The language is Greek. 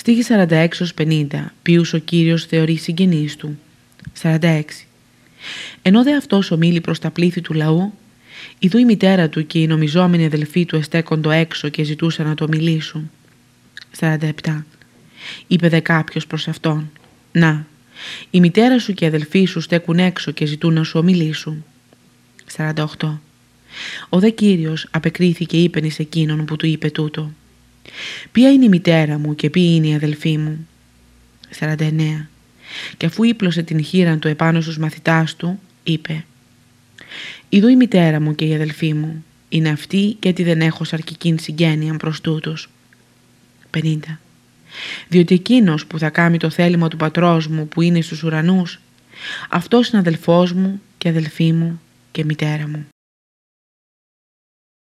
Στίχη 46-50 ποιους ο Κύριος θεωρεί συγγενείς του. 46. Ενώ δε αυτός ομίλει προς τα πλήθη του λαού, ειδού η μητέρα του και οι νομιζόμενοι αδελφοί του εστέκοντο έξω και ζητούσαν να το μιλήσουν. 47. Είπε δε κάποιος προς αυτόν, «Να, η μητέρα σου και οι αδελφοί σου στέκουν έξω και ζητούν να σου ομιλήσουν». 48. Ο δε Κύριος απεκρίθηκε είπεν σε εκείνον που του είπε τούτο. «Ποια είναι η μητέρα μου και ποιοι είναι οι αδελφοί μου» 49. Και αφού ύπλωσε την χείρα του επάνω στους μαθητάς του, είπε «Ιδού η μητέρα μου και η αδελφοί μου, είναι αυτή και τι δεν έχω σαρκικήν συγγένεια προς τούτους». 50. Διότι εκείνος που θα κάνει το θέλημα του πατρός μου που είναι στους ουρανούς, αυτός είναι αδελφός μου και αδελφή μου και μητέρα μου.